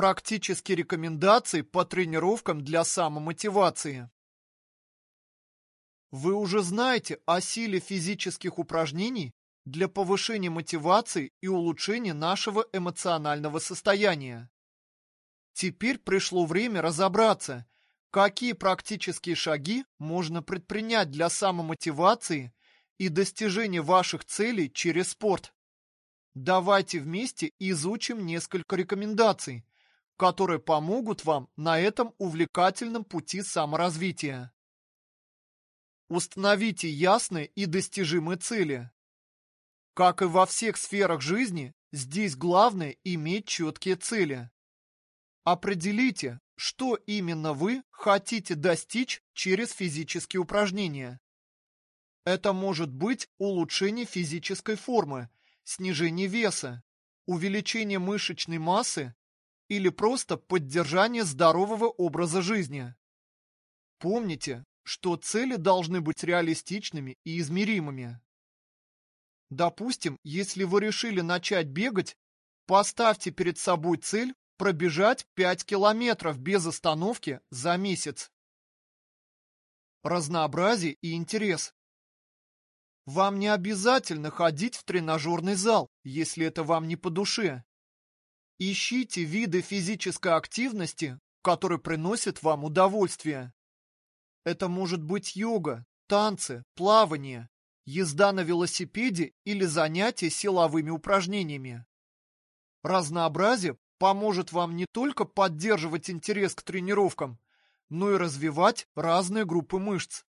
Практические рекомендации по тренировкам для самомотивации. Вы уже знаете о силе физических упражнений для повышения мотивации и улучшения нашего эмоционального состояния. Теперь пришло время разобраться, какие практические шаги можно предпринять для самомотивации и достижения ваших целей через спорт. Давайте вместе изучим несколько рекомендаций, которые помогут вам на этом увлекательном пути саморазвития. Установите ясные и достижимые цели. Как и во всех сферах жизни, здесь главное иметь четкие цели. Определите, что именно вы хотите достичь через физические упражнения. Это может быть улучшение физической формы, снижение веса, увеличение мышечной массы или просто поддержание здорового образа жизни. Помните, что цели должны быть реалистичными и измеримыми. Допустим, если вы решили начать бегать, поставьте перед собой цель пробежать 5 километров без остановки за месяц. Разнообразие и интерес. Вам не обязательно ходить в тренажерный зал, если это вам не по душе. Ищите виды физической активности, которые приносят вам удовольствие. Это может быть йога, танцы, плавание, езда на велосипеде или занятия силовыми упражнениями. Разнообразие поможет вам не только поддерживать интерес к тренировкам, но и развивать разные группы мышц.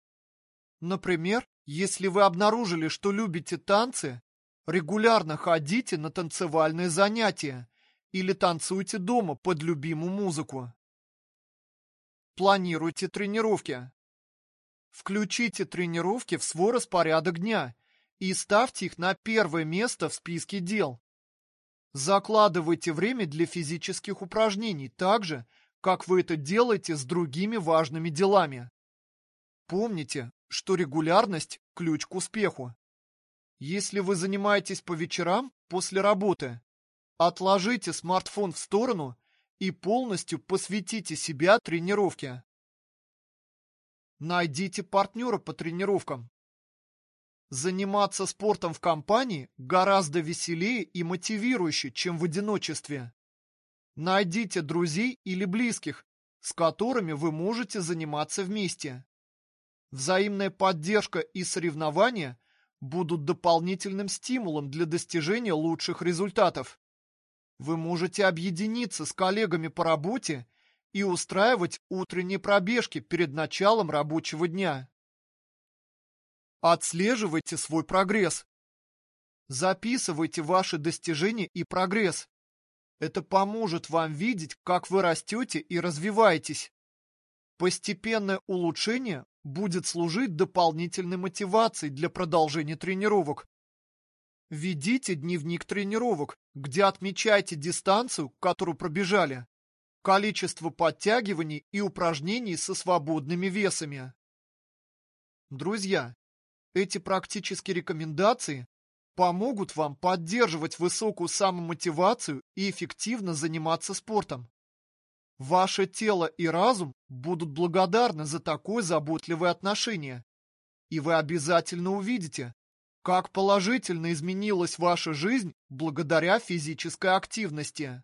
Например, если вы обнаружили, что любите танцы, регулярно ходите на танцевальные занятия или танцуйте дома под любимую музыку. Планируйте тренировки. Включите тренировки в свой распорядок дня и ставьте их на первое место в списке дел. Закладывайте время для физических упражнений так же, как вы это делаете с другими важными делами. Помните, что регулярность – ключ к успеху. Если вы занимаетесь по вечерам после работы, отложите смартфон в сторону и полностью посвятите себя тренировке. Найдите партнера по тренировкам. Заниматься спортом в компании гораздо веселее и мотивирующе, чем в одиночестве. Найдите друзей или близких, с которыми вы можете заниматься вместе. Взаимная поддержка и соревнования будут дополнительным стимулом для достижения лучших результатов. Вы можете объединиться с коллегами по работе и устраивать утренние пробежки перед началом рабочего дня. Отслеживайте свой прогресс. Записывайте ваши достижения и прогресс. Это поможет вам видеть, как вы растете и развиваетесь. Постепенное улучшение будет служить дополнительной мотивацией для продолжения тренировок. Ведите дневник тренировок, где отмечайте дистанцию, которую пробежали количество подтягиваний и упражнений со свободными весами. Друзья, эти практические рекомендации помогут вам поддерживать высокую самомотивацию и эффективно заниматься спортом. Ваше тело и разум будут благодарны за такое заботливое отношение, и вы обязательно увидите, как положительно изменилась ваша жизнь благодаря физической активности.